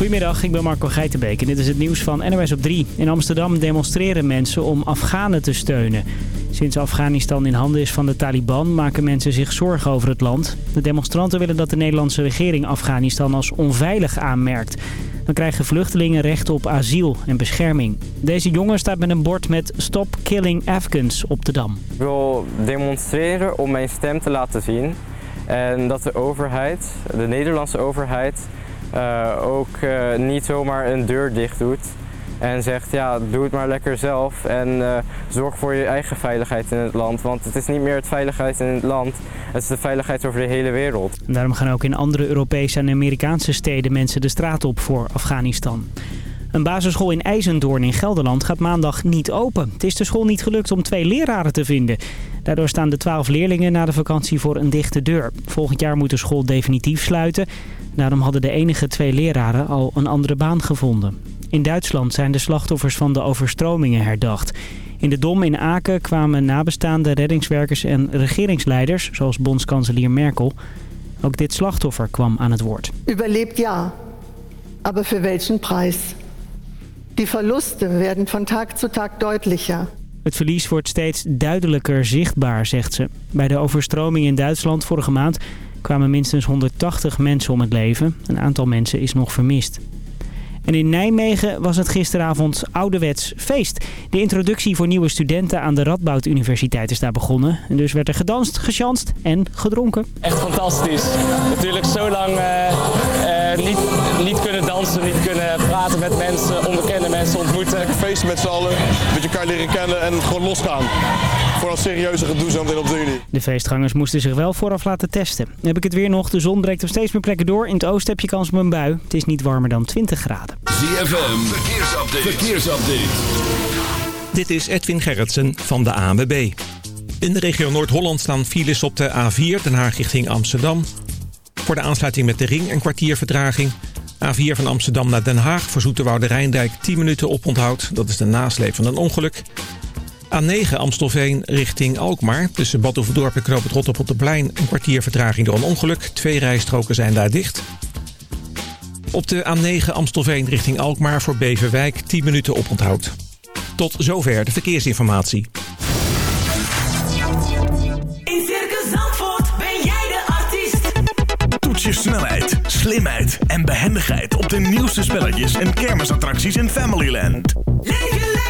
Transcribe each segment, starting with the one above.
Goedemiddag, ik ben Marco Geitenbeek en dit is het nieuws van NOS op 3. In Amsterdam demonstreren mensen om Afghanen te steunen. Sinds Afghanistan in handen is van de Taliban maken mensen zich zorgen over het land. De demonstranten willen dat de Nederlandse regering Afghanistan als onveilig aanmerkt. Dan krijgen vluchtelingen recht op asiel en bescherming. Deze jongen staat met een bord met Stop Killing Afghans op de Dam. Ik wil demonstreren om mijn stem te laten zien. En dat de overheid, de Nederlandse overheid, ook uh, niet zomaar een deur dicht doet. En zegt, ja, doe het maar lekker zelf en uh, zorg voor je eigen veiligheid in het land. Want het is niet meer het veiligheid in het land, het is de veiligheid over de hele wereld. Daarom gaan ook in andere Europese en Amerikaanse steden mensen de straat op voor Afghanistan. Een basisschool in IJzendoorn in Gelderland gaat maandag niet open. Het is de school niet gelukt om twee leraren te vinden. Daardoor staan de twaalf leerlingen na de vakantie voor een dichte deur. Volgend jaar moet de school definitief sluiten. Daarom hadden de enige twee leraren al een andere baan gevonden. In Duitsland zijn de slachtoffers van de overstromingen herdacht. In de Dom in Aken kwamen nabestaande reddingswerkers en regeringsleiders, zoals bondskanselier Merkel. Ook dit slachtoffer kwam aan het woord. Überlebt ja, aber für welchen Preis? Die Verluste werden van Tag zu Tag deutlicher. Het verlies wordt steeds duidelijker zichtbaar, zegt ze. Bij de overstroming in Duitsland vorige maand kwamen minstens 180 mensen om het leven. Een aantal mensen is nog vermist. En in Nijmegen was het gisteravond ouderwets feest. De introductie voor nieuwe studenten aan de Radboud Universiteit is daar begonnen. En dus werd er gedanst, gechanst en gedronken. Echt fantastisch. Natuurlijk zo lang uh, uh, niet, niet kunnen dansen, niet kunnen praten met mensen, onbekende mensen ontmoeten. Feesten met z'n allen, een beetje elkaar leren kennen en gewoon losgaan. Voor een serieuze gedoe zo meteen op de Unie. De feestgangers moesten zich wel vooraf laten testen. Dan heb ik het weer nog. De zon breekt op steeds meer plekken door. In het oosten heb je kans op een bui. Het is niet warmer dan 20 graden. ZFM, verkeersupdate. verkeersupdate. Dit is Edwin Gerritsen van de ANWB. In de regio Noord-Holland staan files op de A4 Den Haag richting Amsterdam. Voor de aansluiting met de ring een kwartier vertraging. A4 van Amsterdam naar Den Haag voor Zoeterwoude Rijndijk 10 minuten oponthoud. Dat is de nasleep van een ongeluk. A9 Amstelveen richting Alkmaar. Tussen Bad Oeverdorp en Knoop het Rotterpotterplein een kwartier vertraging door een ongeluk. Twee rijstroken zijn daar dicht. Op de A9 Amstelveen richting Alkmaar voor Beverwijk 10 minuten oponthoud. Tot zover de verkeersinformatie. In Circus Zandvoort ben jij de artiest. Toets je snelheid, slimheid en behendigheid op de nieuwste spelletjes en kermisattracties in Familyland. Leef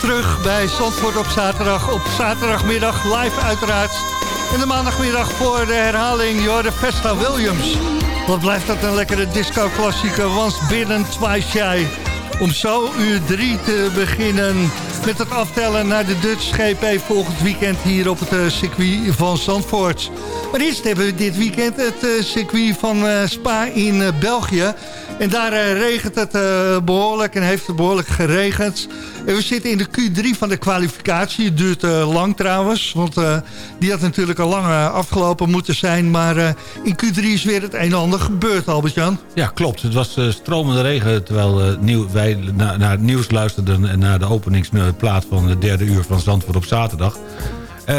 Terug bij Zandvoort op zaterdag. Op zaterdagmiddag live uiteraard. En de maandagmiddag voor de herhaling Jordan Vesta Williams. Wat blijft dat een lekkere disco-klassieker. Once binnen, twice shy. Om zo uur drie te beginnen met het aftellen naar de Dutch GP volgend weekend hier op het eh, circuit van Zandvoort. Maar eerst hebben we dit weekend het eh, circuit van eh, Spa in België. En daar regent het eh, behoorlijk en heeft het behoorlijk geregend. En we zitten in de Q3 van de kwalificatie. Het duurt lang trouwens, want die had natuurlijk al lang afgelopen moeten zijn. Maar in Q3 is weer het een en ander gebeurd, Albert-Jan. Ja, klopt. Het was stromende regen terwijl wij na- naar het nieuws luisterden... en naar de openingsplaat van de derde uur van Zandvoort op zaterdag. Eh,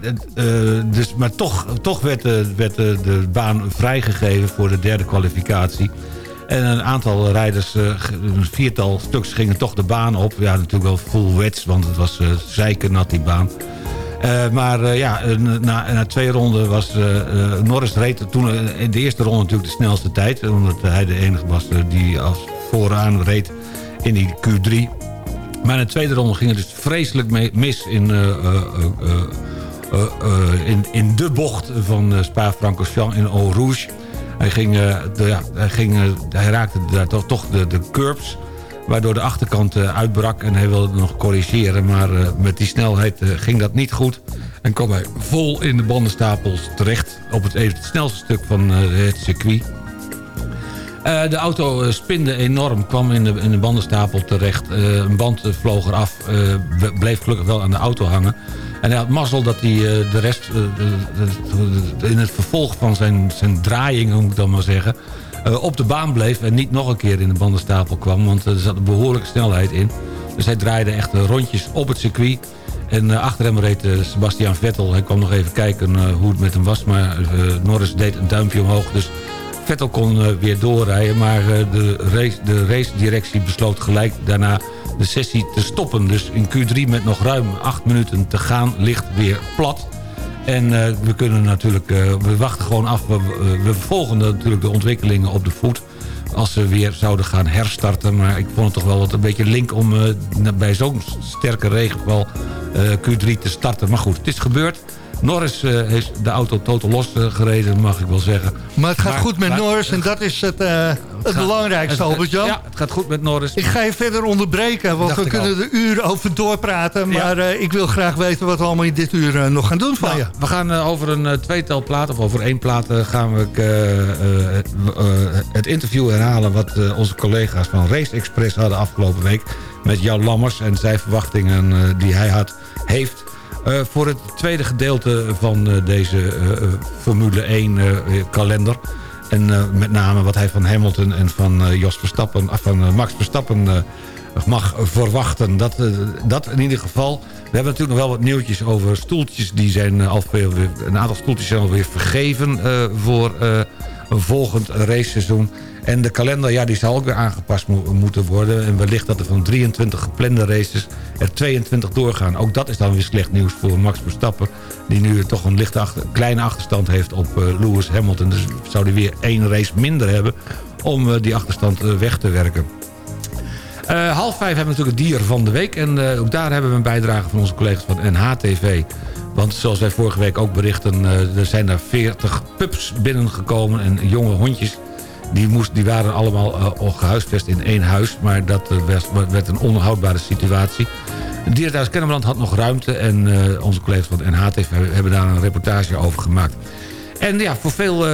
het, eh, dus, maar toch, toch werd, eh, werd eh, de baan vrijgegeven voor de derde kwalificatie. En een aantal rijders, eh, een viertal stuks, gingen toch de baan op. Ja, natuurlijk wel full wets, want het was eh zeikernat die baan. Eh, maar eh, ja, eh, na, na twee ronden was eh, eh, Norris reed toen eh, in de eerste ronde natuurlijk de snelste tijd. Omdat hij de enige was eh, die als vooraan reed in die Q3. Maar in de tweede ronde ging het dus vreselijk mis in, eh, eh, eh, in, in de bocht van Spa-Francorchamps in Eau Rouge. Hij, ging, de, ja, hij, ging, hij raakte daar toch, de, de curbs... waardoor de achterkant uitbrak en hij wilde nog corrigeren... maar met die snelheid ging dat niet goed... en kwam hij vol in de bandenstapels terecht... op het, even het snelste stuk van het circuit... Eh, de auto eh, spinde enorm, kwam in de, in de bandenstapel terecht. Eh, een band vloog eraf, b- bleef gelukkig wel aan de auto hangen. En hij had mazzel dat hij de rest, in het vervolg van zijn, zijn draaiing, moet ik dan maar zeggen... op de baan bleef en niet nog een keer in de bandenstapel kwam. Want er zat een behoorlijke snelheid in. Dus hij draaide echt rondjes op het circuit. En achter hem reed Sebastian Vettel. Hij kwam nog even kijken hoe het met hem was. Maar Norris deed een duimpje omhoog. Dus Vettel kon eh, weer doorrijden, maar eh, de, race, de race-directie besloot gelijk daarna de sessie te stoppen. Dus in Q3 met nog ruim acht minuten te gaan ligt weer plat. En eh, we kunnen natuurlijk, we wachten gewoon af. We, we volgen natuurlijk de ontwikkelingen op de voet. Als ze weer zouden gaan herstarten. Maar ik vond het toch wel wat een beetje link om bij zo'n sterke regenval eh, Q3 te starten. Maar goed, het is gebeurd. Norris eh, heeft de auto totaal los eh, gereden, mag ik wel zeggen. Maar het gaat goed met maar- Norris en dat is het, eh, het gaat- belangrijkste, Albert-Jan. Ja, het gaat goed met Norris. Ik ga je verder onderbreken, want we kunnen al. er uren over doorpraten. Maar ik wil graag weten wat we allemaal in dit uur nog gaan doen van Nou, je. we gaan over een tweetal platen, of over één plaat... gaan we het- interview herhalen... wat onze collega's van Race Express hadden afgelopen week... met Jan Lammers en zijn verwachtingen die hij had, heeft... Eh, voor het tweede gedeelte van eh, deze eh, Formule 1 eh, kalender. En met name wat hij van Hamilton en van Jos Verstappen, ah, van Max Verstappen mag verwachten. Dat, dat in ieder geval. We hebben natuurlijk nog wel wat nieuwtjes over stoeltjes. Die zijn eh, al veel, weer- een aantal stoeltjes zijn alweer vergeven voor een volgend raceseizoen. En de kalender, ja, die zal ook weer aangepast mo- moeten worden. En wellicht dat er van 23 geplande races er 22 doorgaan. Ook dat is dan weer slecht nieuws voor Max Verstappen. Die nu toch een lichte achter, kleine achterstand heeft op eh, Lewis Hamilton. Dus zou hij weer één race minder hebben om eh, die achterstand eh, weg te werken. Half vijf hebben we natuurlijk het dier van de week. En ook daar hebben we een bijdrage van onze collega's van NHTV. Want zoals wij vorige week ook berichten... er zijn daar 40 pups binnengekomen en jonge hondjes. Die, moest, die waren allemaal al gehuisvest in één huis. Maar dat eh, werd een onhoudbare situatie. Het Dierenthuis Kennemerland had nog ruimte. En eh, onze collega's van NHTV hebben daar een reportage over gemaakt. En ja, voor veel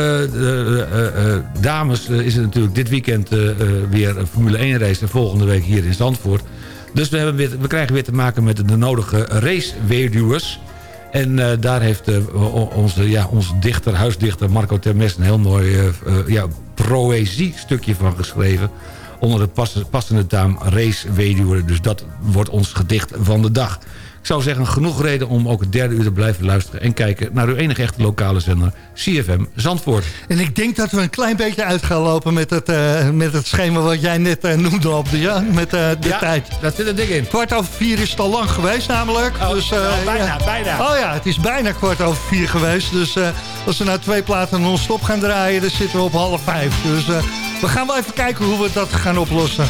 dames is het natuurlijk dit weekend weer een Formule 1 race. En volgende week hier in Zandvoort. Dus we, hebben weer, we krijgen weer te maken met de nodige raceweduwers. En daar heeft onze, ja, onze dichter, huisdichter Marco Termes... een heel mooi ja, proëzie-stukje van geschreven... onder de pass- passende taam raceweduwer. Dus dat wordt ons gedicht van de dag. Ik zou zeggen, genoeg reden om ook het derde uur te blijven luisteren... en kijken naar uw enige echte lokale zender, CFM Zandvoort. En ik denk dat we een klein beetje uit gaan lopen met het, eh, met het schema wat jij net eh, noemde op de, ja, met eh, de Ja, tijd. daar zit een ding in. Kwart over vier is het al lang geweest namelijk. dus, eh, nou, bijna, ja. bijna. Oh ja, het is bijna kwart over vier geweest. Dus eh, als we nou twee platen non-stop gaan draaien, dan zitten we op half vijf. Dus eh, we gaan wel even kijken hoe we dat gaan oplossen.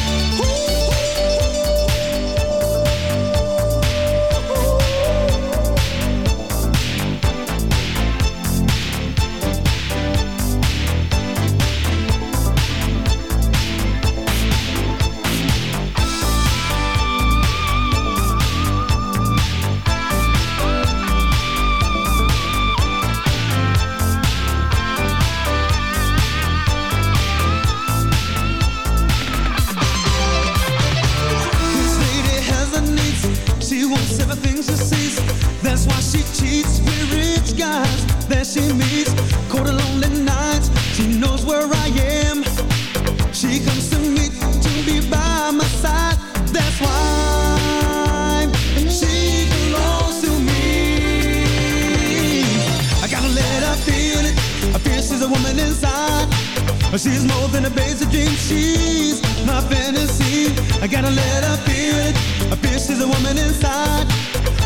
She's more than a basic dream. She's my fantasy. I gotta let her feel it. I feel she's a woman inside.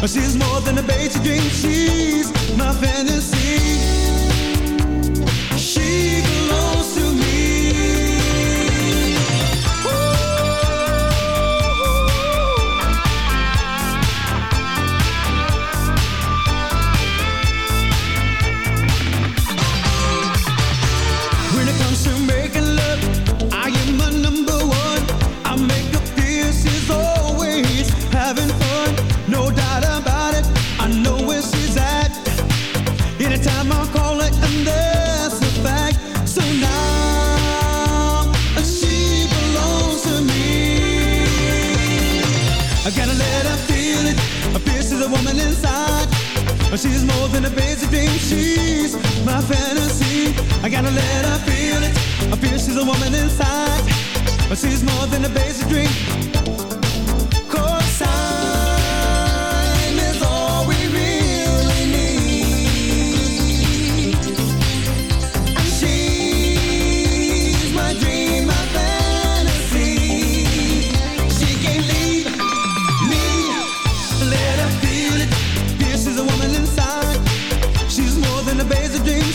She's more than a basic dream. She's my fantasy.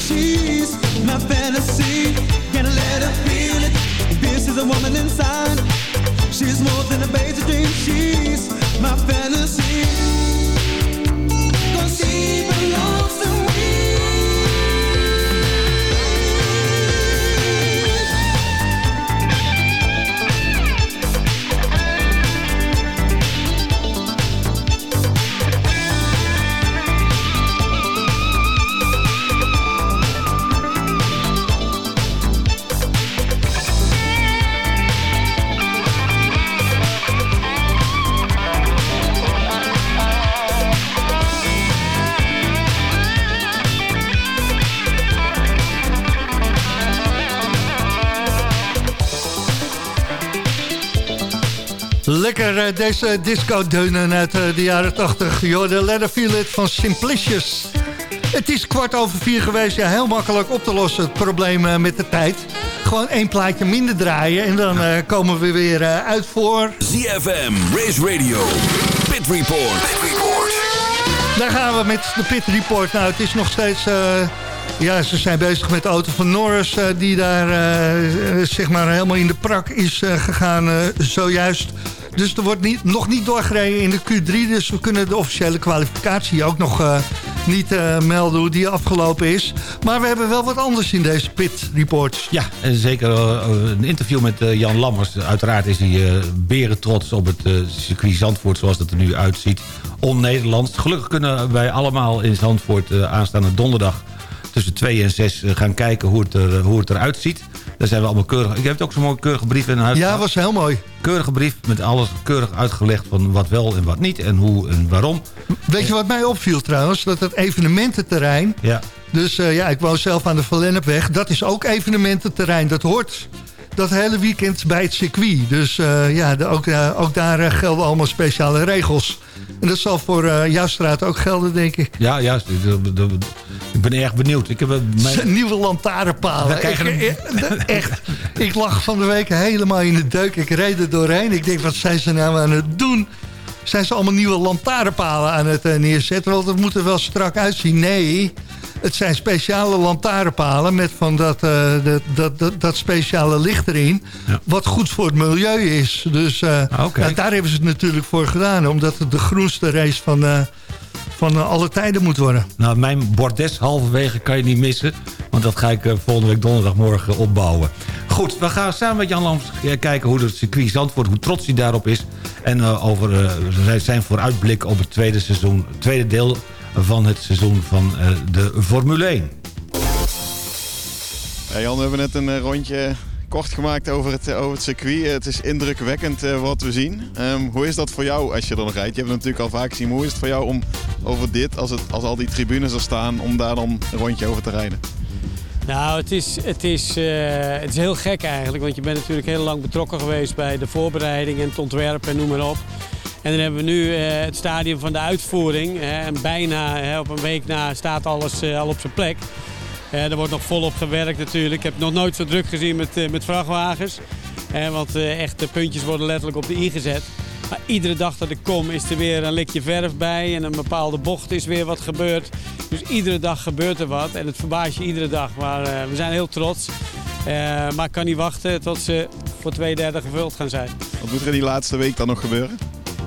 She's my fantasy. Deze disco-deunen uit eh, de jaren 80. Joh, de Leather Feel It van Simplicious. Het is kwart over vier geweest. Ja, heel makkelijk op te lossen, het probleem eh, met de tijd. Gewoon één plaatje minder draaien en dan eh, komen we weer eh, uit voor... ZFM, Race Radio, Pit Report. Daar gaan we met de Pit Report. Nou, het is nog steeds... eh, ja, ze zijn bezig met de auto van Norris... eh, die daar eh, eh, zeg maar helemaal in de prak is eh, gegaan eh, zojuist. Dus er wordt niet, nog niet doorgereden in de Q3... dus we kunnen de officiële kwalificatie ook nog eh, niet eh, melden... hoe die afgelopen is. Maar we hebben wel wat anders in deze Pit Report. Ja, en zeker eh, een interview met Jan Lammers. Uiteraard is hij beren trots op het circuit Zandvoort zoals het er nu uitziet. On-Nederlands. Gelukkig kunnen wij allemaal in Zandvoort aanstaande donderdag... tussen 2 en 6 gaan kijken hoe het, er, hoe het eruit ziet. Daar zijn we allemaal keurig. Ik heb ook zo'n mooie keurige brief in huis. Ja, was heel mooi. Keurige brief met alles keurig uitgelegd van wat wel en wat niet en hoe en waarom. Weet je wat mij opviel trouwens? Dat het evenemententerrein... Ja. Dus eh, ja, ik woon zelf aan de Van Lennepweg. Dat is ook evenemententerrein. Dat hoort dat hele weekend bij het circuit. Dus eh, ja, de- ook, eh, ook daar eh, gelden allemaal speciale regels. En dat zal voor jouw straat ook gelden, denk ik. Ja, juist. Ik- ben erg benieuwd. Ik heb mijn... Nieuwe lantaarnpalen. Ik- echt, ik lag van de week helemaal in de deuk. Ik reed er doorheen. Ik denk, wat zijn ze nou aan het doen? Zijn ze allemaal nieuwe lantaarnpalen aan het neerzetten? Want het moet er wel strak uitzien. Nee, het zijn speciale lantaarnpalen met van dat, eh, dat, dat, dat, speciale licht erin. Wat goed voor het milieu is. Dus eh, ja, daar hebben ze het natuurlijk voor gedaan. Omdat het de groenste race van, eh, van alle tijden moet worden. Nou, mijn bordes halverwege kan je niet missen. Want dat ga ik volgende week donderdagmorgen opbouwen. Goed, we gaan samen met Jan Lams kijken hoe het circuit Zandvoort... hoe trots hij daarop is. En over zijn vooruitblik op het tweede, seizoen, tweede deel van het seizoen van eh, de Formule 1. Ja, Jan, we hebben net een eh, rondje kort gemaakt over het, eh, het circuit. Het is indrukwekkend wat we zien. Ehm, hoe is dat voor jou als je er nog rijdt? Je hebt het natuurlijk al vaak gezien. Hoe is het voor jou om over dit, als, het, als al die tribunes er staan, om daar dan een rondje over te rijden? Nou, het is, het, is, eh, het is heel gek eigenlijk, want je bent natuurlijk heel lang betrokken geweest bij de voorbereiding en het ontwerp en noem maar op. En dan hebben we nu eh, het stadium van de uitvoering. Hè, en bijna hè, op een week na staat alles eh, al op zijn plek. Er wordt nog volop gewerkt natuurlijk. Ik heb nog nooit zo druk gezien met, met vrachtwagens. Want echt de puntjes worden letterlijk op de i gezet. Maar iedere dag dat ik kom is er weer een likje verf bij en een bepaalde bocht is weer wat gebeurd. Dus iedere dag gebeurt er wat en het verbaast je iedere dag. Maar eh, we zijn heel trots. Eh, maar ik kan niet wachten tot ze voor twee derde gevuld gaan zijn. Wat moet er in die laatste week dan nog gebeuren?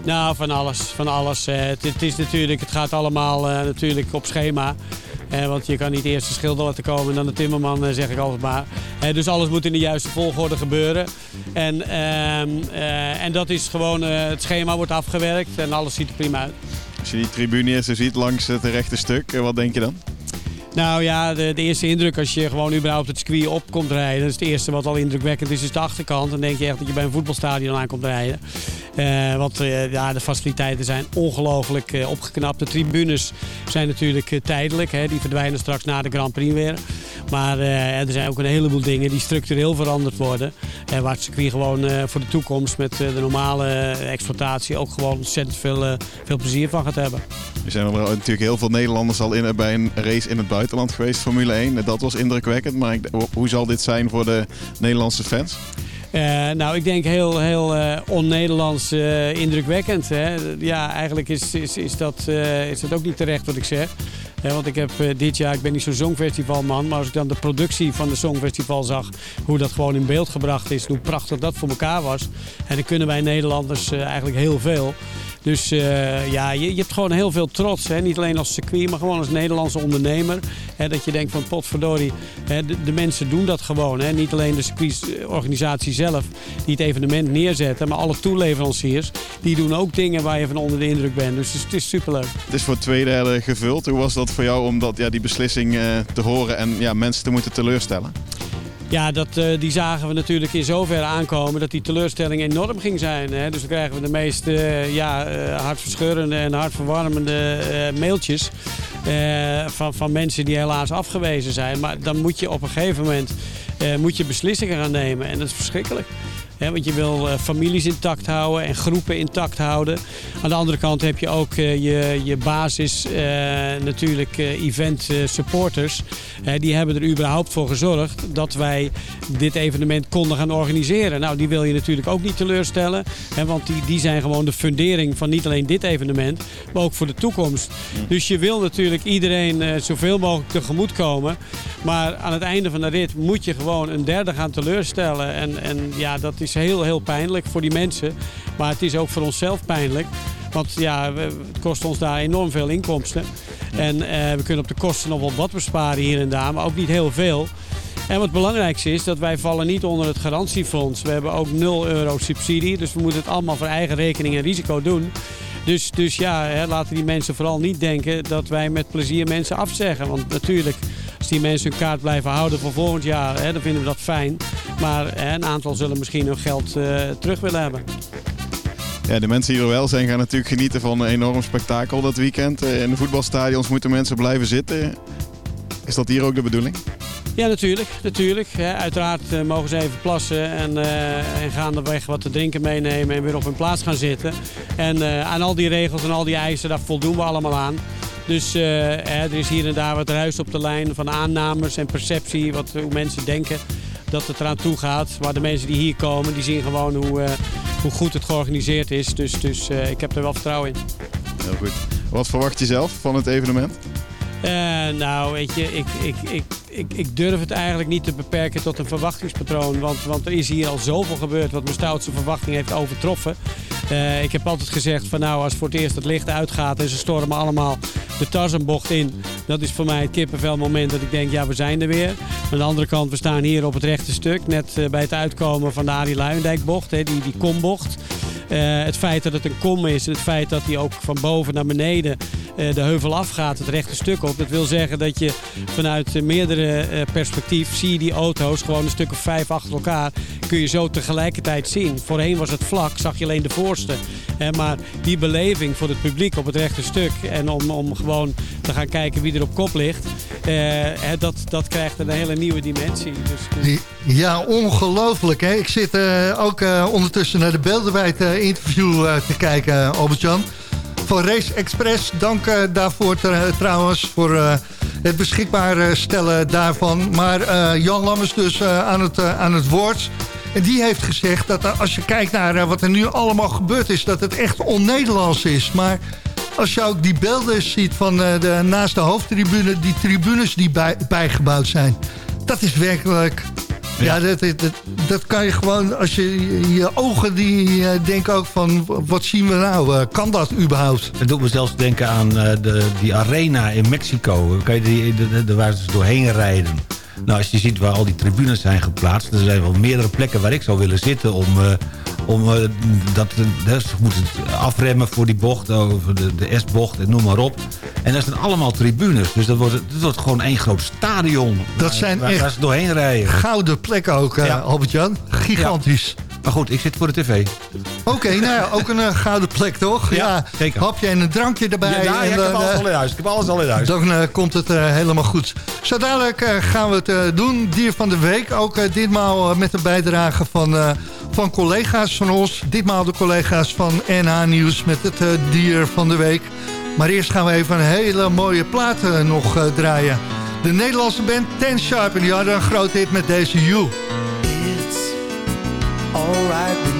Nou, van alles. Van alles. Eh, het, het is natuurlijk, het gaat allemaal natuurlijk op schema. Eh, want je kan niet eerst de schilder laten komen en dan de timmerman, eh, zeg ik altijd maar. Eh, dus alles moet in de juiste volgorde gebeuren. En, ehm, eh, en dat is gewoon, het schema wordt afgewerkt en alles ziet er prima uit. Als je die tribune eerst ziet langs het rechte stuk, wat denk je dan? Nou ja, de, de eerste indruk als je gewoon überhaupt het circuit op komt rijden. Dat is het eerste wat al indrukwekkend is, is de achterkant. Dan denk je echt dat je bij een voetbalstadion aan komt rijden. Eh, want eh, ja, de faciliteiten zijn ongelooflijk eh, opgeknapt. De tribunes zijn natuurlijk tijdelijk. Hè. Die verdwijnen straks na de Grand Prix weer. Maar er zijn ook een heleboel dingen die structureel veranderd worden. Eh, waar het circuit gewoon voor de toekomst met de normale exploitatie ook gewoon ontzettend veel, veel plezier van gaat hebben. Er zijn natuurlijk heel veel Nederlanders al in, bij een race in het buitenland geweest, Formule 1. Dat was indrukwekkend, maar hoe zal dit zijn voor de Nederlandse fans? Eh, nou, ik denk heel, heel eh, on-Nederlands eh, indrukwekkend. Hè? Ja, eigenlijk is, is, is, dat, is dat ook niet terecht wat ik zeg. Want ik heb dit jaar, ik ben niet zo'n songfestivalman, maar als ik dan de productie van de songfestival zag, hoe dat gewoon in beeld gebracht is, hoe prachtig dat voor elkaar was. En dan kunnen wij Nederlanders eigenlijk heel veel. Dus eh, ja, je, je hebt gewoon heel veel trots. Hè? Niet alleen als circuit, maar gewoon als Nederlandse ondernemer. Hè? Dat je denkt van potverdorie, hè? De, mensen doen dat gewoon. Hè? Niet alleen de circuitorganisatie zelf die het evenement neerzetten. Maar alle toeleveranciers, die doen ook dingen waar je van onder de indruk bent. Dus het is, het is superleuk. Het is voor twee derde gevuld. Hoe was dat voor jou om dat, ja, die beslissing eh, te horen en ja, mensen te moeten teleurstellen? Ja, dat, eh, die zagen we natuurlijk in zoverre aankomen dat die teleurstelling enorm ging zijn. Hè? Dus dan krijgen we de meest eh, ja, eh, hartverscheurende en hartverwarmende mailtjes van, van mensen die helaas afgewezen zijn. Maar dan moet je op een gegeven moment moet je beslissingen gaan nemen en dat is verschrikkelijk. Want je wil eh, families intact houden en groepen intact houden. Aan de andere kant heb je ook eh, je, je basis eh, natuurlijk event supporters. Die hebben er überhaupt voor gezorgd dat wij dit evenement konden gaan organiseren. Nou, die wil je natuurlijk ook niet teleurstellen. Hè, want die, die zijn gewoon de fundering van niet alleen dit evenement, maar ook voor de toekomst. Dus je wil natuurlijk iedereen zoveel mogelijk tegemoet komen. Maar aan het einde van de rit moet je gewoon een derde gaan teleurstellen. En, en ja, dat is heel, heel pijnlijk voor die mensen. Maar het is ook voor onszelf pijnlijk. Want ja, het kost ons daar enorm veel inkomsten. En eh, we kunnen op de kosten nog wel wat besparen hier en daar, maar ook niet heel veel. En wat het belangrijkste is, dat wij vallen niet onder het garantiefonds. We hebben ook 0 euro subsidie, dus we moeten het allemaal voor eigen rekening en risico doen. Dus, dus ja, hè, laten die mensen vooral niet denken dat wij met plezier mensen afzeggen. Want natuurlijk, die mensen hun kaart blijven houden voor volgend jaar, hè, dan vinden we dat fijn. Maar hè, een aantal zullen misschien hun geld eh, terug willen hebben. Ja, de mensen die er wel zijn gaan natuurlijk genieten van een enorm spektakel dat weekend. Eh, In de voetbalstadions moeten mensen blijven zitten. Is dat hier ook de bedoeling? Ja, natuurlijk. natuurlijk. Uiteraard eh, mogen ze even plassen en, eh en gaandeweg wat te drinken meenemen en weer op hun plaats gaan zitten. En aan al die regels en al die eisen, daar voldoen we allemaal aan. Dus eh, er is hier en daar wat ruis op de lijn van aannames en perceptie, wat, hoe mensen denken dat het eraan toe gaat. Maar de mensen die hier komen, die zien gewoon hoe, eh, hoe goed het georganiseerd is. Dus, dus eh, ik heb er wel vertrouwen in. Heel goed. Wat verwacht je zelf van het evenement? Nou, weet je, ik, ik, ik, ik, ik durf het eigenlijk niet te beperken tot een verwachtingspatroon. Want, want er is hier al zoveel gebeurd wat mijn stoutste verwachting heeft overtroffen. Ik heb altijd gezegd van nou, als voor het eerst het licht uitgaat en ze stormen allemaal de Tarzanbocht in. Dat is voor mij het kippenvelmoment dat ik denk, ja, we zijn er weer. Aan de andere kant, we staan hier op het rechte stuk. Net eh, bij het uitkomen van de Arie Luijendijkbocht, die, die kombocht. Eh, het feit dat het een kom is, het feit dat hij ook van boven naar beneden eh, de heuvel afgaat, het rechte stuk op. Dat wil zeggen dat je vanuit meerdere perspectief zie je die auto's gewoon een stuk of vijf achter elkaar. Kun je zo tegelijkertijd zien. Voorheen was het vlak, zag je alleen de voorste. Maar die beleving voor het publiek op het rechte stuk en om, om gewoon te gaan kijken wie er op kop ligt, eh, dat, dat krijgt een hele nieuwe dimensie. Dus, dus Ja, ongelooflijk. Ik zit eh, ook eh, ondertussen naar de beelden bij het interview te kijken, Albert-Jan. Van Race Express, dank daarvoor trouwens voor het beschikbaar stellen daarvan. Maar Jan Lammers dus aan, het, aan het woord. En die heeft gezegd dat eh, als je kijkt naar eh, wat er nu allemaal gebeurd is... dat het echt on-Nederlands is. Maar als je ook die beelden ziet van eh, de, naast de hoofdtribune... die tribunes die bij, bijgebouwd zijn... dat is werkelijk... Ja, dat, dat, dat, dat kan je gewoon, als je je ogen die denken ook van, wat zien we nou? Kan dat überhaupt? Het doet me zelfs denken aan de, die arena in Mexico. Kan je die, de, de, de- waar ze doorheen rijden. Nou, als je ziet waar al die tribunes zijn geplaatst... er zijn wel meerdere plekken waar ik zou willen zitten... om, eh, om eh, dat, dus ze moeten het afremmen voor die bocht, over de, de S-bocht en noem maar op. En dat zijn allemaal tribunes. Dus dat wordt, dat wordt gewoon één groot stadion. Dat waar- zijn waar, echt waar ze doorheen rijden. Gouden plekken ook, Ja. Albert-Jan. Gigantisch. Maar goed, ik zit voor de tv. Oké, nou ja, ook een eh, gouden plek, toch? Ja, zeker. Hapje en een drankje erbij. Ja, ja, en ik heb dan, alles eh, al in huis. Ik heb alles al in huis. Dan eh, komt het eh, helemaal goed. Zo dadelijk eh, gaan we het eh, doen. Dier van de week. Ook eh, ditmaal eh, met een bijdrage van, eh, van collega's van ons. Ditmaal de collega's van NH Nieuws met het eh, dier van de week. Maar eerst gaan we even een hele mooie plaat eh, nog eh, draaien. De Nederlandse band Ten Sharp. En die hadden een groot hit met deze You. alright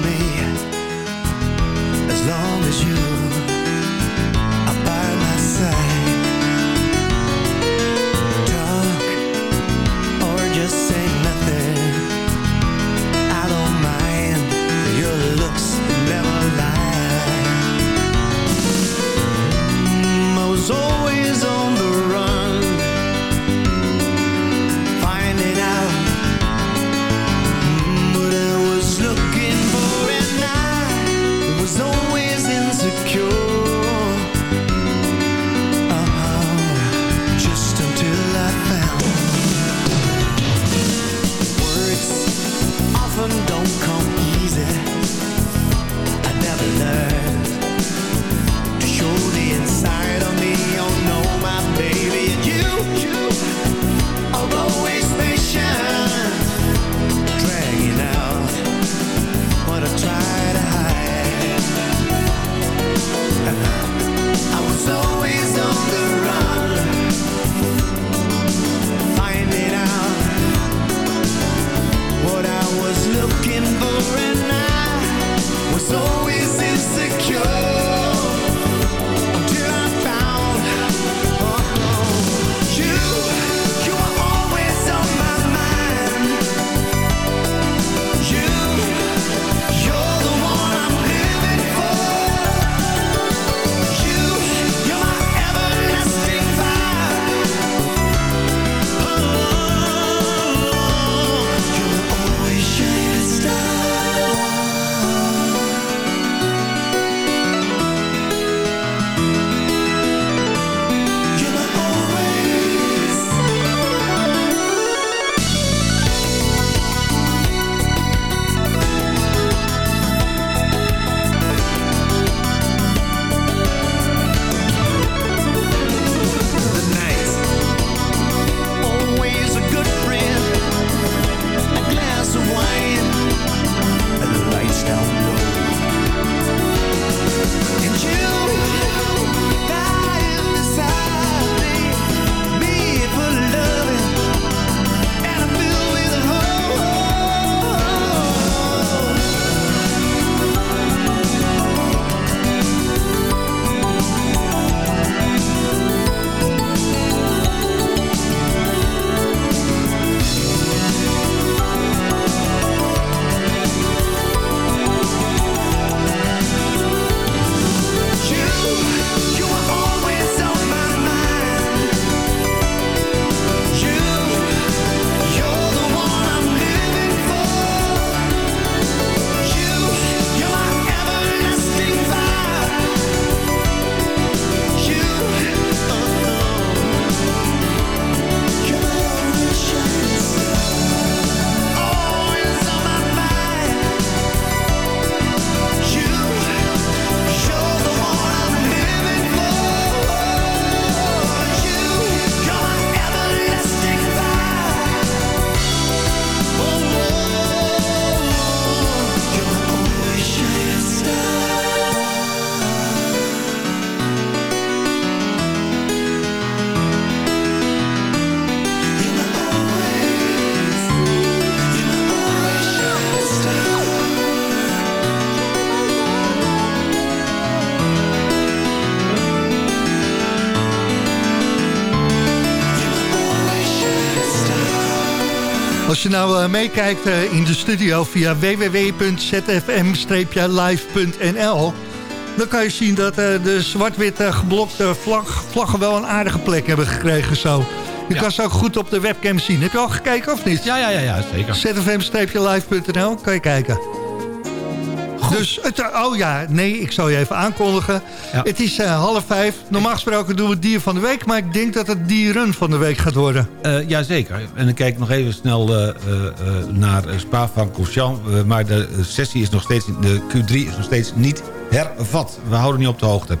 nou eh, meekijkt eh, in de studio via www.zfm-live.nl... dan kan je zien dat eh, de zwart-wit geblokte vlag, vlaggen wel een aardige plek hebben gekregen zo. Je kan ze ook goed op de webcam zien. Heb je al gekeken of niet? Ja, ja, ja, ja zeker. zfm-live.nl, kan je kijken. Dus, het, oh ja, nee, ik zal je even aankondigen. Het is eh, half vijf. Normaal gesproken doen we het dier van de week... maar ik denk dat het dieren van de week gaat worden. Eh Jazeker. En dan kijk ik nog even snel eh, naar eh, Spa-Francorchamps. Uh, maar de sessie is nog steeds... De Q3 is nog steeds niet hervat. We houden niet op de hoogte.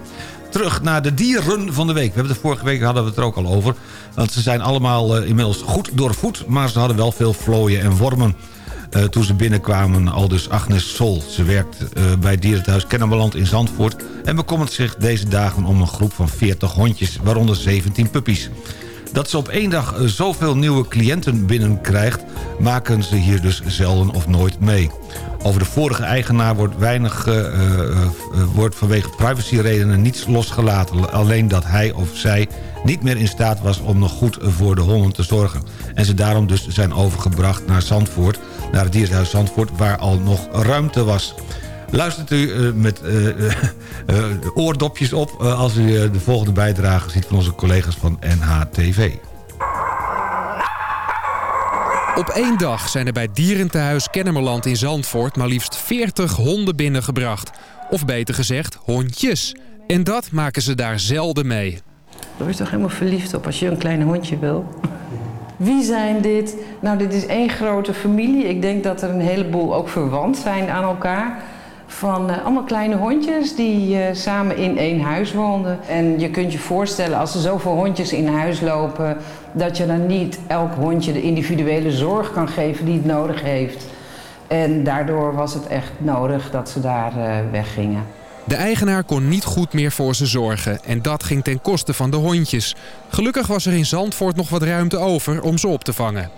Terug naar de dieren van de week. We hebben de vorige week hadden we het er ook al over. Want ze zijn allemaal inmiddels goed doorvoed... maar ze hadden wel veel vlooien en wormen. Eh, toen ze binnenkwamen, al dus Agnes Sol. Ze werkt eh, bij Dierenthuis Kennemerland in Zandvoort... en bekommert zich deze dagen om een groep van 40 hondjes... waaronder 17 puppies. Dat ze op één dag eh, zoveel nieuwe cliënten binnenkrijgt... maken ze hier dus zelden of nooit mee. Over de vorige eigenaar wordt weinig wordt vanwege privacyredenen niets losgelaten. Alleen dat hij of zij niet meer in staat was om nog goed voor de honden te zorgen. En ze daarom dus zijn overgebracht naar Zandvoort, naar het dierhuis Zandvoort... waar al nog ruimte was. Luistert u eh, met eh, eh, oordopjes op eh, als u de volgende bijdrage ziet van onze collega's van NHTV. Op één dag zijn er bij Dierentehuis Kennemerland in Zandvoort maar liefst 40 honden binnengebracht. Of beter gezegd, hondjes. En dat maken ze daar zelden mee. Daar word je toch helemaal verliefd op als je een klein hondje wil. Wie zijn dit? Nou, dit is één grote familie. Ik denk dat er een heleboel ook verwant zijn aan elkaar. Van eh, allemaal kleine hondjes die eh, samen in één huis woonden. En je kunt je voorstellen, als er zoveel hondjes in huis lopen... dat je dan niet elk hondje de individuele zorg kan geven die het nodig heeft. En daardoor was het echt nodig dat ze daar eh, weggingen. De eigenaar kon niet goed meer voor ze zorgen en dat ging ten koste van de hondjes. Gelukkig was er in Zandvoort nog wat ruimte over om ze op te vangen.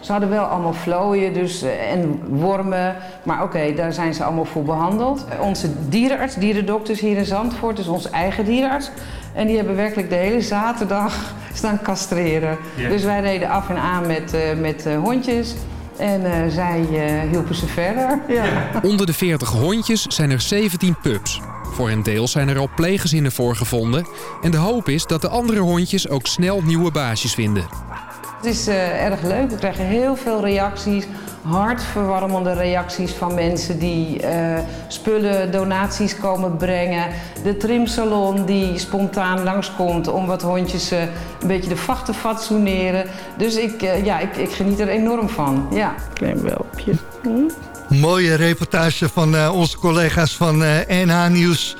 Ze hadden wel allemaal vlooien dus, eh, en wormen, maar oké, daar zijn ze allemaal voor behandeld. Eh, Onze dierenarts, dierendokters hier in Zandvoort, dus onze eigen dierenarts. En die hebben werkelijk de hele zaterdag staan castreren. Ja. Dus wij reden af en aan met, eh, met eh, hondjes en eh, zij eh, hielpen ze verder. Ja. Onder de 40 hondjes zijn er 17 pups. Voor een deel zijn er al pleeggezinnen voor gevonden. En de hoop is dat de andere hondjes ook snel nieuwe baasjes vinden. Het is eh, erg leuk. We krijgen heel veel reacties, hartverwarmende reacties van mensen die eh, spullen, donaties komen brengen. De trimsalon die spontaan langskomt om wat hondjes eh, een beetje de vacht te fatsoeneren. Dus ik, eh, ja, ik, ik geniet er enorm van. Ja, klein welpje. Mooie reportage van eh, onze collega's van eh, NH Nieuws.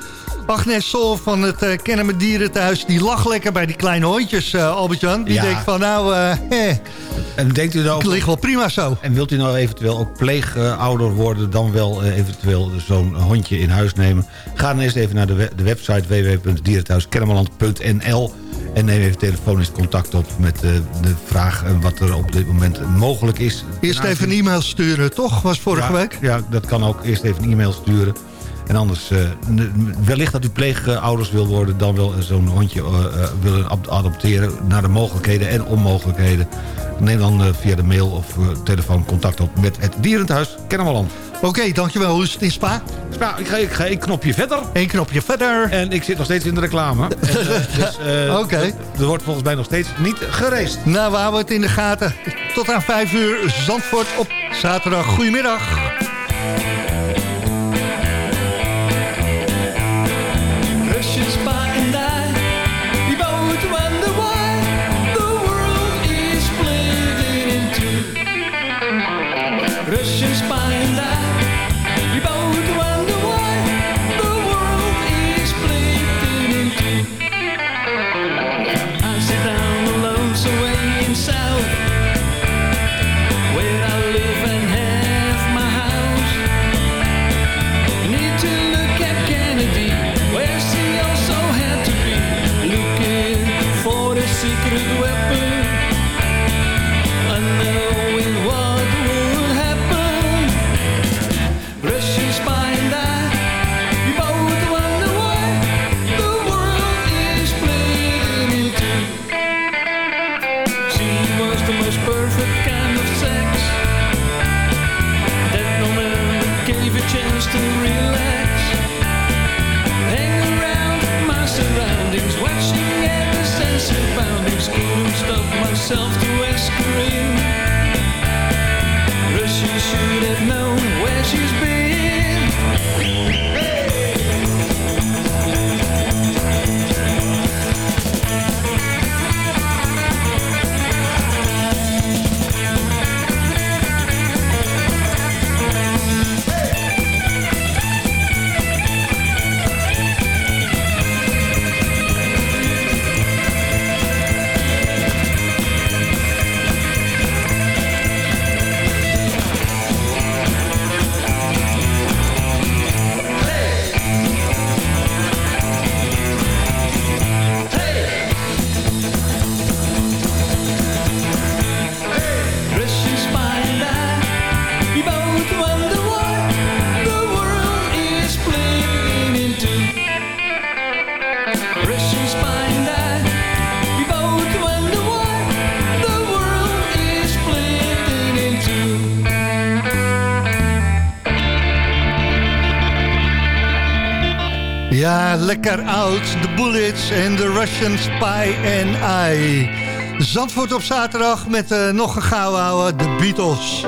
Agnes Sol van het uh, Kennemer Dierenthuis... die lacht lekker bij die kleine hondjes, eh, Albert-Jan. Die Ja. denkt van, nou, eh, eh, En denkt u nou het ligt wel prima zo. En wilt u nou eventueel ook pleegouder worden... dan wel eventueel zo'n hondje in huis nemen? Ga dan eerst even naar de, we- de website www.dierenthuiskennemerland.nl en neem even telefonisch contact op met eh, de vraag wat er op dit moment mogelijk is. Eerst even een e-mail sturen, toch? Was vorige Ja, week? Ja, dat kan ook. Eerst even een e-mail sturen. En anders, eh, wellicht dat u pleegouders wil worden... dan wel zo'n hondje eh, eh, willen ad- adopteren... naar de mogelijkheden en onmogelijkheden. Neem dan eh, via de mail of eh, telefoon contact op met het Dierenthuis Kennemerland. Oké, dankjewel. Hoe is het in Spa? Spa, ik ga, ik ga één knopje verder. Eén knopje verder. En ik zit nog steeds in de reclame. Eh, dus, eh, Oké. Er wordt volgens mij nog steeds niet gereisd. Nou, we houden het in de gaten. Tot aan 5 uur Zandvoort op zaterdag. Goedemiddag. lekker oud. The Bullets en The Russian Spy and I. Zandvoort op zaterdag met eh, nog een gauw houden, de Beatles.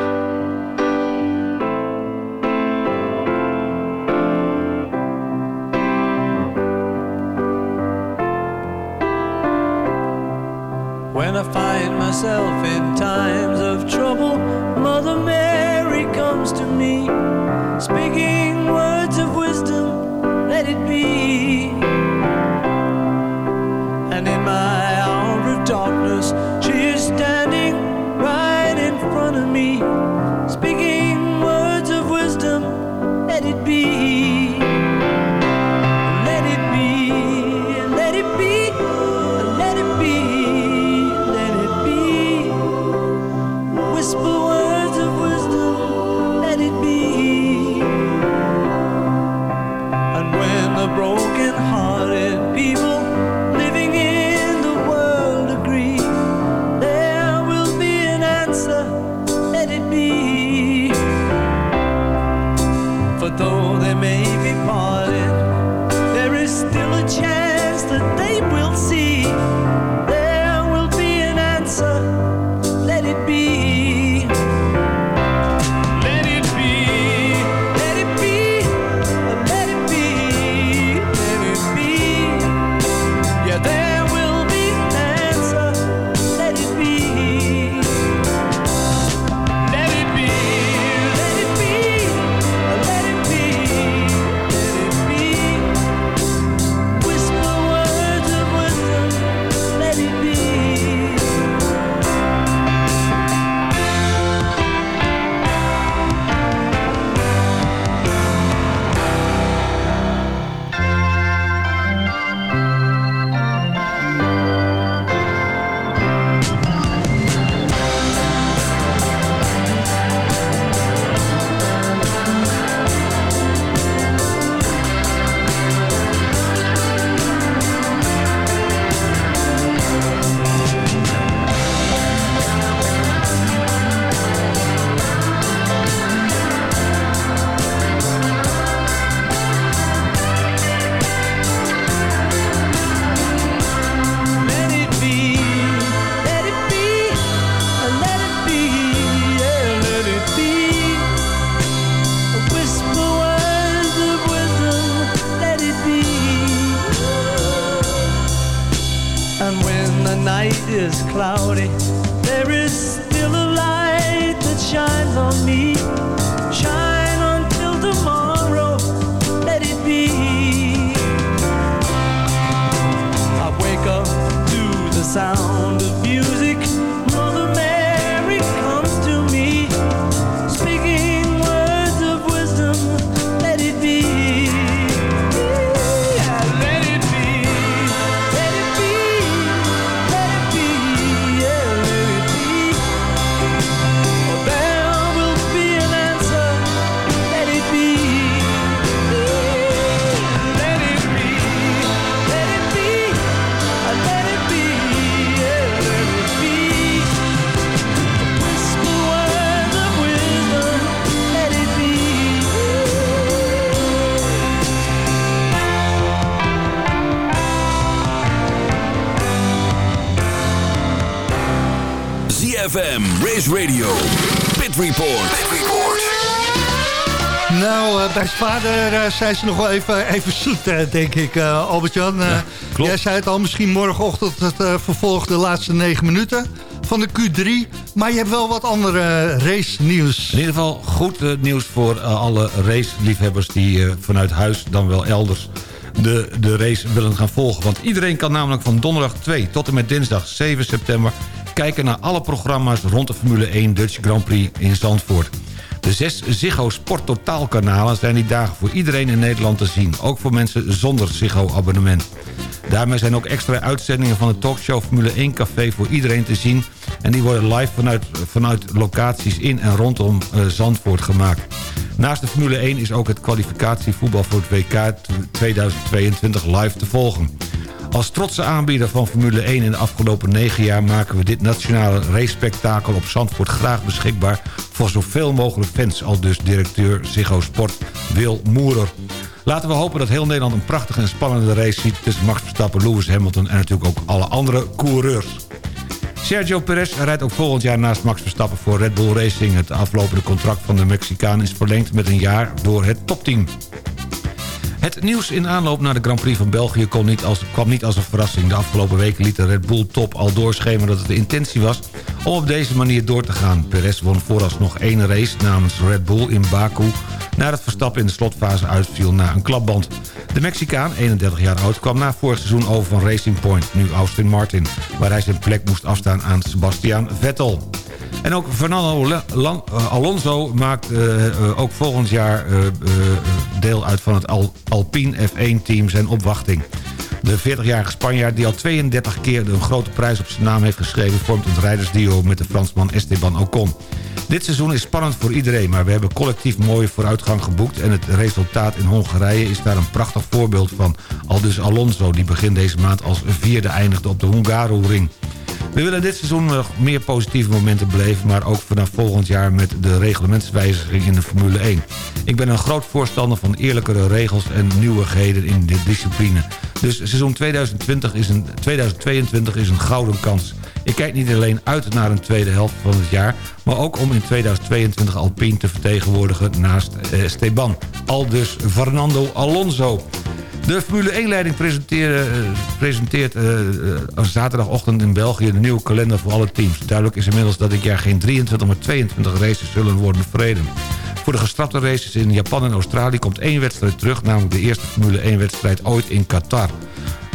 Vader eh, zijn ze nog wel even, even zoet, eh, denk ik, eh, Albert-Jan. Eh, jij zei het al, misschien morgenochtend het vervolg de laatste negen minuten van de Q3. Maar je hebt wel wat andere race nieuws. In ieder geval goed nieuws voor alle raceliefhebbers... die eh, vanuit huis dan wel elders de, de race willen gaan volgen. Want iedereen kan namelijk van donderdag 2 tot en met dinsdag 7 september... kijken naar alle programma's rond de Formule 1 Dutch Grand Prix in Zandvoort. De zes Ziggo Sport Totaalkanalen zijn die dagen voor iedereen in Nederland te zien. Ook voor mensen zonder Ziggo-abonnement. Daarmee zijn ook extra uitzendingen van de talkshow Formule 1 Café voor iedereen te zien. En die worden live vanuit, vanuit locaties in en rondom eh, Zandvoort gemaakt. Naast de Formule 1 is ook het kwalificatievoetbal voor het WK 2022 live te volgen. Als trotse aanbieder van Formule 1 in de afgelopen negen jaar... maken we dit nationale race-spektakel op Zandvoort graag beschikbaar... voor zoveel mogelijk fans, al dus directeur Ziggo Sport Wil Moerer. Laten we hopen dat heel Nederland een prachtige en spannende race ziet... tussen Max Verstappen, Lewis Hamilton en natuurlijk ook alle andere coureurs. Sergio Perez rijdt ook volgend jaar naast Max Verstappen voor Red Bull Racing. Het aflopende contract van de Mexicaan is verlengd met een jaar door het topteam. Het nieuws in aanloop naar de Grand Prix van België niet als, kwam niet als een verrassing. De afgelopen weken liet de Red Bull top al doorschemeren dat het de intentie was om op deze manier door te gaan. Perez won vooralsnog één race namens Red Bull in Baku... nadat Verstappen in de slotfase uitviel na een klapband. De Mexicaan, 31 jaar oud, kwam na vorig seizoen over van Racing Point... nu Austin Martin, waar hij zijn plek moest afstaan aan Sebastian Vettel. En ook Fernando eh, Alonso maakt eh, eh, ook volgend jaar deel uit van het Al- Alpine F1-team zijn opwachting. De 40-jarige Spanjaard die al 32 keer een grote prijs op zijn naam heeft geschreven... vormt een rijdersduo met de Fransman Esteban Ocon. Dit seizoen is spannend voor iedereen, maar we hebben collectief mooie vooruitgang geboekt... en het resultaat in Hongarije is daar een prachtig voorbeeld van. Al dus Alonso, die begin deze maand als vierde eindigde op de Hungaroring. We willen dit seizoen nog meer positieve momenten beleven... maar ook vanaf volgend jaar met de reglementswijziging in de Formule 1. Ik ben een groot voorstander van eerlijkere regels en nieuwigheden in de discipline. Dus seizoen 2020 is een, 2022 is een gouden kans. Ik kijk niet alleen uit naar een tweede helft van het jaar... maar ook om in 2022 Alpine te vertegenwoordigen naast eh, Esteban. Al dus Fernando Alonso. De Formule 1-leiding presenteert, presenteert eh, eh, zaterdagochtend in België... de nieuwe kalender voor alle teams. Duidelijk is inmiddels dat dit jaar geen 23, maar 22 races zullen worden verreden. Voor de gestrapte races in Japan en Australië komt één wedstrijd terug... namelijk de eerste Formule 1-wedstrijd ooit in Qatar.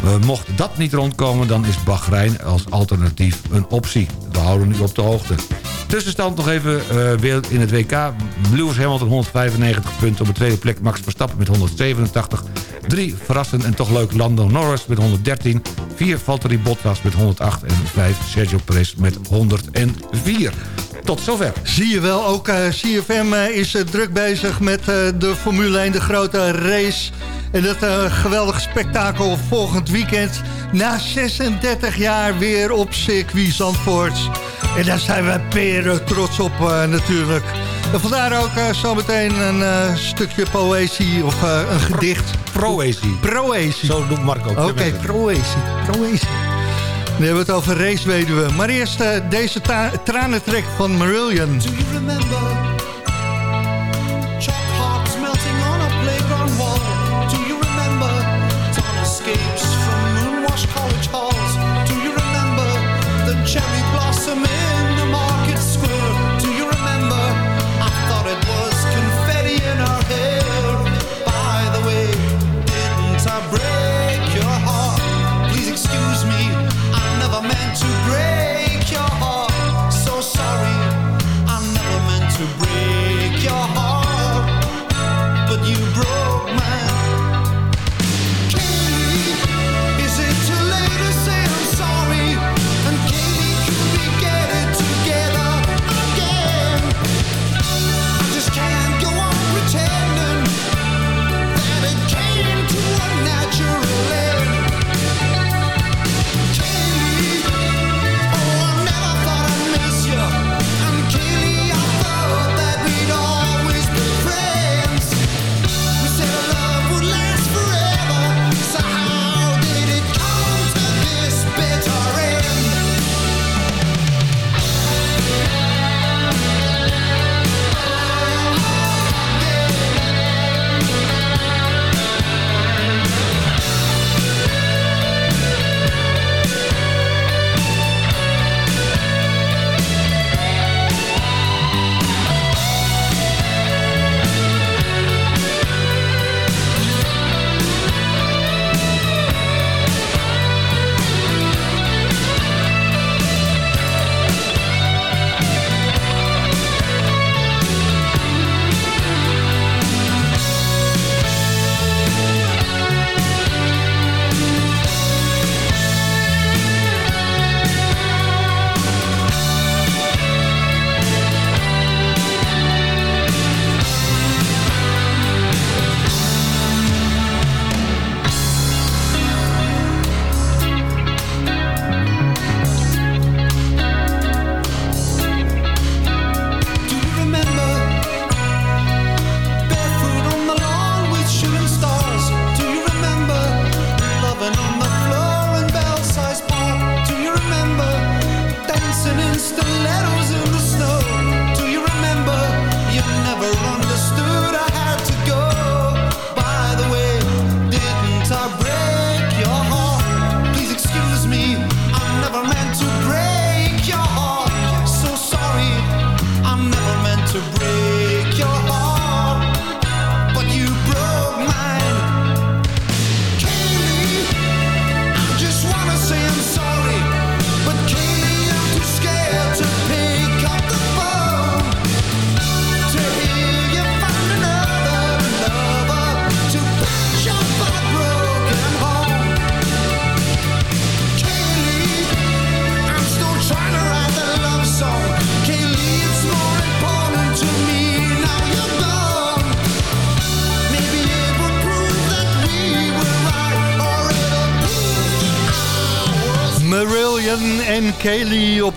Eh, mocht dat niet rondkomen, dan is Bahrein als alternatief een optie. We houden u op de hoogte. Tussenstand nog even weer in het WK. Lewis Hamilton 195 punten. Op de tweede plek Max Verstappen met 187. Drie verrassend en toch leuk Lando Norris met 113. Vier Valtteri Bottas met 108. En vijf Sergio Perez met 104. Tot zover. Zie je wel, ook eh, CFM eh, is eh, druk bezig met de Formule 1, de grote race. En dat geweldige spektakel volgend weekend. Na 36 jaar weer op circuit Zandvoort. En daar zijn wij peren trots op natuurlijk. En vandaar ook eh, zometeen een stukje poëzie of een gedicht. Proëzie. Proëzie. Zo doet Marco. Oké, proëzie. Proëzie. We hebben het over raceweduwe. Maar eerst eh, deze tranentrek van Marillion. remember chalk hearts melting on a playground wall? Do you remember dawn escapes from moonwashed college halls? Do you remember the cherry blossom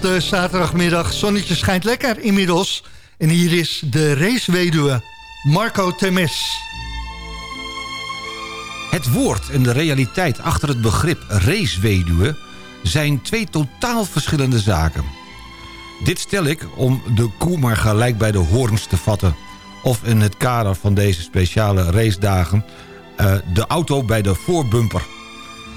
de zaterdagmiddag. Zonnetje schijnt lekker inmiddels. En hier is de raceweduwe Marco Temes. Het woord en de realiteit achter het begrip raceweduwe... zijn twee totaal verschillende zaken. Dit stel ik om de koe maar gelijk bij de hoorns te vatten... of in het kader van deze speciale racedagen... eh, de auto bij de voorbumper.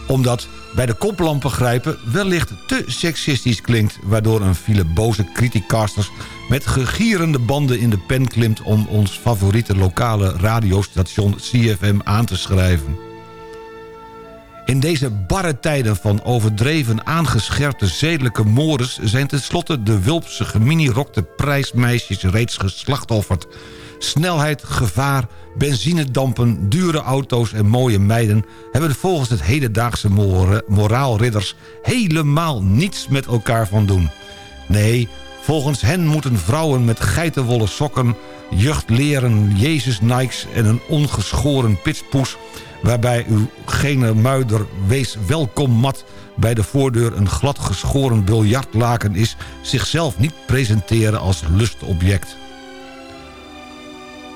Omdat bij de koplampen grijpen wellicht te seksistisch klinkt... waardoor een file boze criticasters met gegierende banden in de pen klimt... om ons favoriete lokale radiostation CFM aan te schrijven. In deze barre tijden van overdreven aangescherpte zedelijke mores... zijn tenslotte de wulpsige mini-rokte prijsmeisjes reeds geslachtofferd. Snelheid, gevaar, benzinedampen, dure auto's en mooie meiden... hebben volgens het hedendaagse mora- moraalridders helemaal niets met elkaar van doen. Nee, volgens hen moeten vrouwen met geitenwolle sokken... juchtleren Jezus Nikes en een ongeschoren pitspoes waarbij uw gene muider wees welkom mat bij de voordeur een glad geschoren biljartlaken is... zichzelf niet presenteren als lustobject.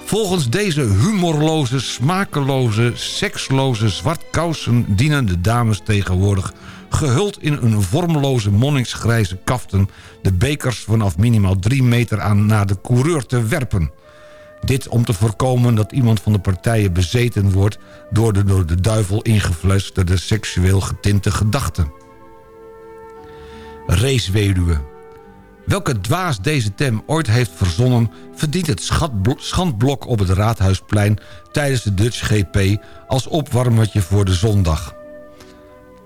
Volgens deze humorloze, smakeloze, seksloze zwartkousen... dienen de dames tegenwoordig gehuld in een vormloze monniksgrijze kaften... de bekers vanaf minimaal drie meter aan naar de coureur te werpen... Dit om te voorkomen dat iemand van de partijen bezeten wordt... door de door de duivel ingefluisterde seksueel getinte gedachten. Raceweduwe. Welke dwaas deze term ooit heeft verzonnen... verdient het schandblok op het Raadhuisplein... tijdens de Dutch GP als opwarmertje voor de zondag.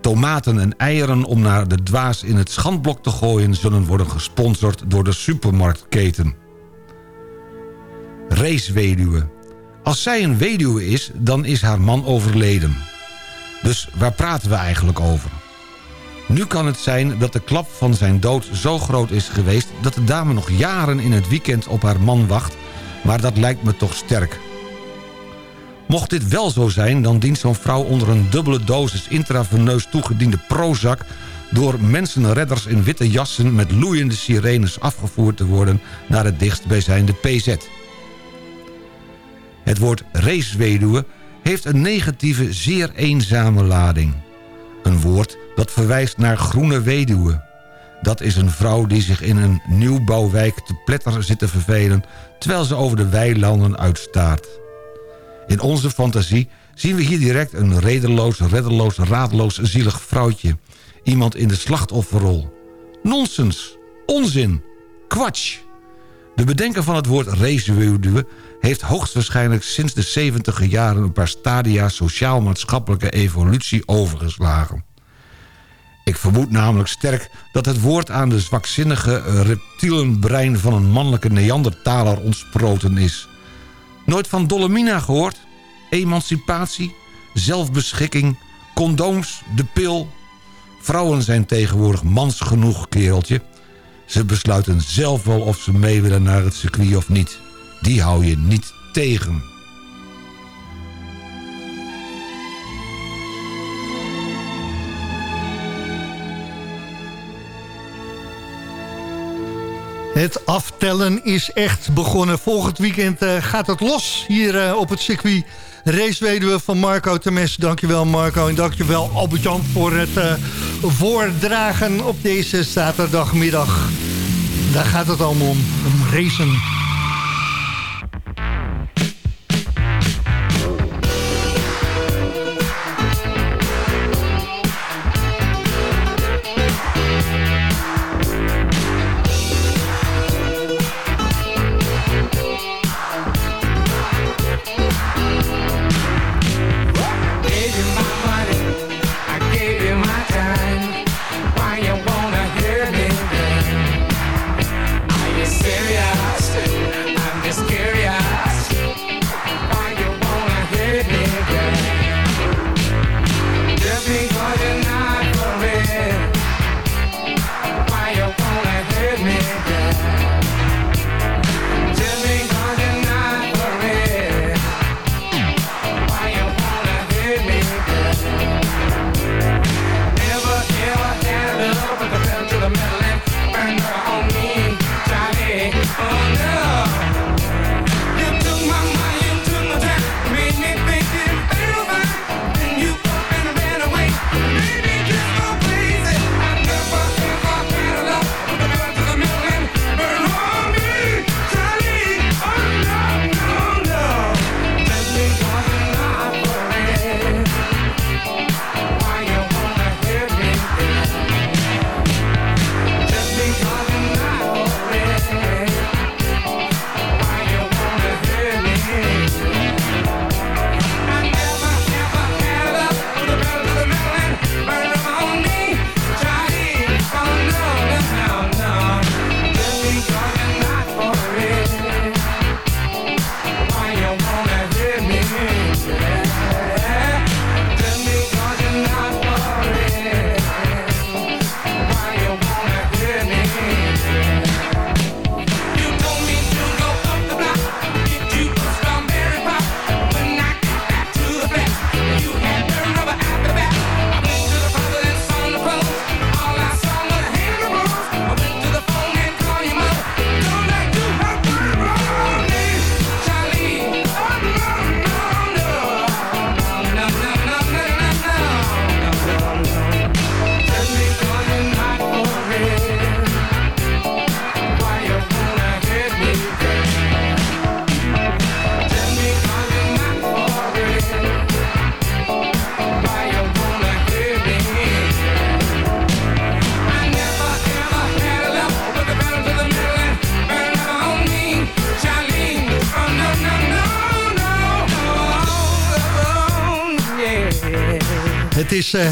Tomaten en eieren om naar de dwaas in het schandblok te gooien... zullen worden gesponsord door de supermarktketen raceweduwe. Als zij een weduwe is, dan is haar man overleden. Dus waar praten we eigenlijk over? Nu kan het zijn dat de klap van zijn dood zo groot is geweest... dat de dame nog jaren in het weekend op haar man wacht... maar dat lijkt me toch sterk. Mocht dit wel zo zijn, dan dient zo'n vrouw onder een dubbele dosis intraveneus toegediende Prozac... door mensenredders in witte jassen met loeiende sirenes afgevoerd te worden... naar het dichtstbijzijnde PZ. Het woord raceweduwe heeft een negatieve, zeer eenzame lading. Een woord dat verwijst naar groene weduwe. Dat is een vrouw die zich in een nieuwbouwwijk te pletter zit te vervelen... terwijl ze over de weilanden uitstaart. In onze fantasie zien we hier direct een redeloos, reddeloos, raadloos, zielig vrouwtje. Iemand in de slachtofferrol. Nonsens, onzin, kwatsch. De bedenker van het woord raceweduwe heeft hoogstwaarschijnlijk sinds de 70 jaren... een paar stadia sociaal-maatschappelijke evolutie overgeslagen. Ik vermoed namelijk sterk dat het woord aan de zwakzinnige eh, reptielenbrein... van een mannelijke Neandertaler ontsproten is. Nooit van Dolomina gehoord? Emancipatie, zelfbeschikking, condooms, de pil. Vrouwen zijn tegenwoordig mans genoeg, kereltje. Ze besluiten zelf wel of ze mee willen naar het circuit of niet. Die hou je niet tegen. Het aftellen is echt begonnen. Volgend weekend eh, gaat het los hier eh, op het circuit. Raceweduwe van Marco Temes. Dankjewel Marco en dankjewel Albert-Jan voor het eh, voordragen op deze zaterdagmiddag. Daar gaat het allemaal om, om racen.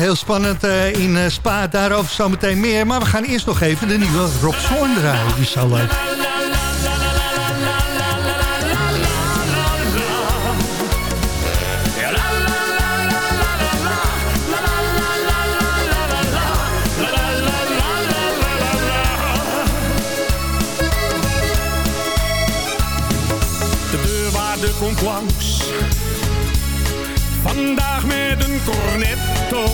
Heel spannend eh, in eh, Spa, daarover zometeen meer. Maar we gaan eerst nog even de nieuwe Rob Zorn draaien. Die is leuk. De deurwaarde komt langs. Vandaag met een cornetto.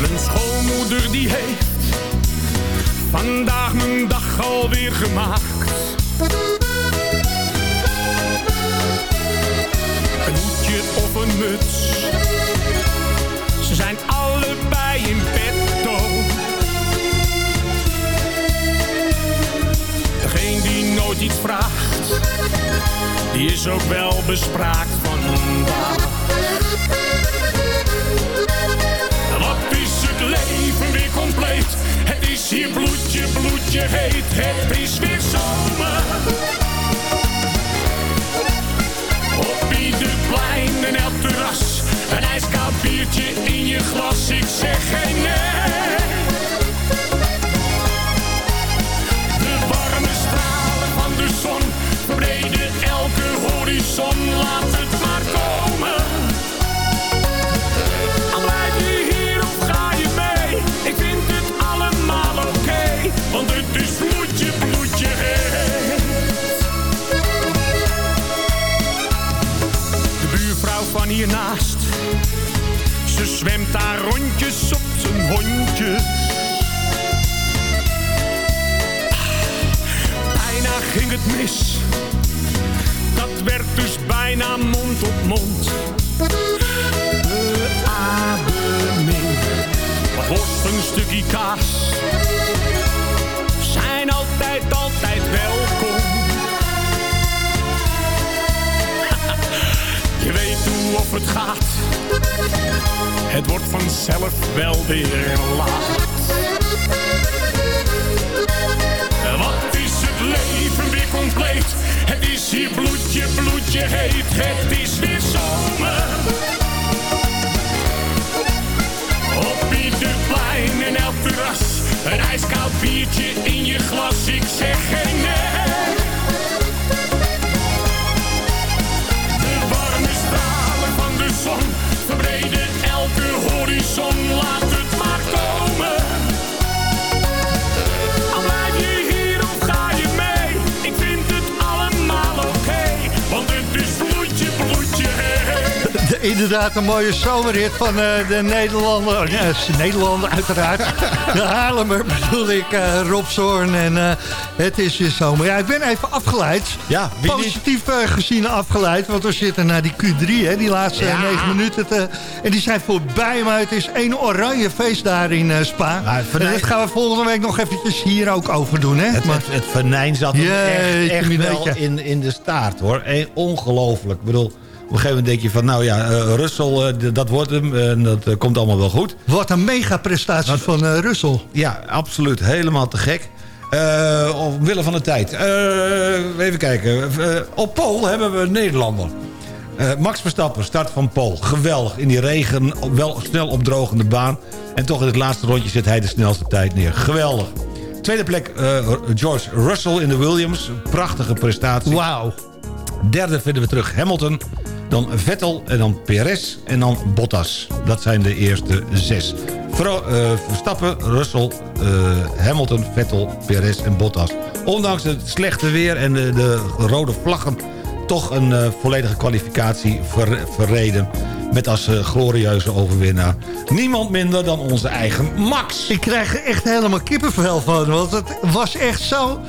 Mijn schoonmoeder die heeft vandaag mijn dag alweer gemaakt. Een hoedje of een muts. Ze zijn allebei in petto. Degene die nooit iets vraagt, die is ook wel bespraakt. Wat is het leven weer compleet? Het is hier bloedje, bloedje heet. Het is inderdaad, een mooie zomerhit van eh, de Nederlander. Ja, is Nederlander uiteraard. De Haarlemmer bedoel ik, eh, Rob Zorn. En eh, het is weer zomer. Ja, ik ben even afgeleid. Ja? Positief eh, gezien afgeleid. Want we zitten naar die Q3, hè, die laatste Ja. negen minuten. Te, en die zijn voorbij, maar het is één oranje feest daar in eh, Spa. En dat gaan we volgende week nog eventjes hier ook over doen. Hè? Het, Maar- het, het venijn zat echt, echt wel in, in de staart, hoor. Eh, ongelooflijk. Ik bedoel, een gegeven moment denk je van... nou ja, eh, Russell, eh, dat wordt hem. En dat eh, komt allemaal wel goed. Wat een mega prestatie van Russell. Ja, absoluut. Helemaal te gek. Eh, omwille van de tijd. Even kijken. Op Pool hebben we een Nederlander. Max Verstappen, start van Pool. Geweldig. In die regen, op- wel snel opdrogende baan. En toch in het laatste rondje zet hij de snelste tijd neer. Geweldig. Tweede plek George Russell in de Williams. Prachtige prestatie. Wauw. Derde vinden we terug Hamilton. Dan Vettel en dan Perez en dan Bottas. Dat zijn de eerste zes. Eh, Verstappen, Russell, eh, Hamilton, Vettel, Perez en Bottas. Ondanks het slechte weer en de, de rode vlaggen... toch een eh, volledige kwalificatie ver- verreden. Met als glorieuze overwinnaar niemand minder dan onze eigen Max. Ik krijg er echt helemaal kippenvel van. Want het was echt zo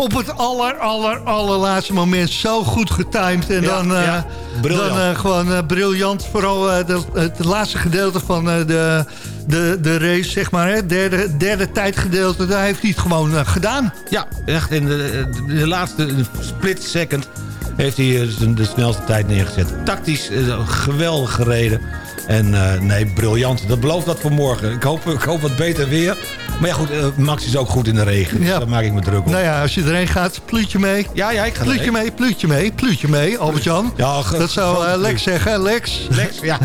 op het aller, aller, allerlaatste moment zo goed getimed. En Ja, dan, eh, ja. Dan eh, gewoon eh, briljant. Vooral de- het laatste gedeelte van de, de, de race, zeg maar. Het derde, derde tijdgedeelte, daar heeft hij het gewoon gedaan. Ja, echt in de, laatste split second heeft hij zijn- de snelste tijd neergezet. Tactisch geweldig gereden. En nee, briljant. Dat belooft wat voor morgen. Ik hoop, ik hoop wat beter weer. Maar ja, goed, eh, Max is ook goed in de regen. Dus daar maak ik me druk op. Nou ja, als je erheen gaat, pluutje mee. Ja, ja, ik ga Pluutje mee, pluutje mee, pluutje mee, Albert-Jan. Ja, dat zou eh, Lex zeggen, Lex. Lex, ja.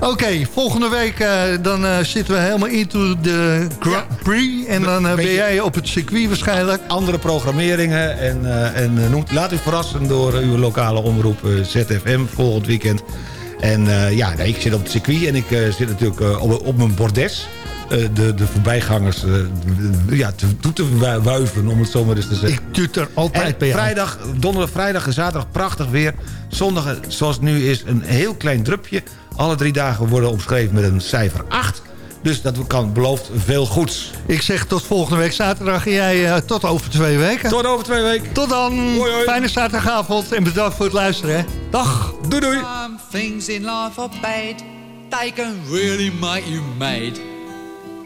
Oké, volgende week eh, dan zitten we helemaal into de Grand Prix. En dan ben jij op het circuit waarschijnlijk. Andere programmeringen. En, en noemt, laat u verrassen door uw lokale omroep ZFM volgend weekend. En ja, nee, ik zit op het circuit en ik zit natuurlijk op, op mijn bordes. Eh, de, de voorbijgangers eh, ja, te, toe te wu- wuiven, om het zo maar eens te zeggen. Ik doe er altijd En bij jou. vrijdag, donderdag, vrijdag en zaterdag prachtig weer. Zondag, zoals het nu is, een heel klein drupje. Alle drie dagen worden omschreven met een cijfer 8. Dus dat kan belooft veel goeds. Ik zeg tot volgende week zaterdag en jij eh, tot over twee weken. Tot over twee weken. Tot dan. Fijne zaterdagavond en bedankt voor het luisteren. Hè. Dag. Doei doei. Some things in life are bad. They can really make you mad.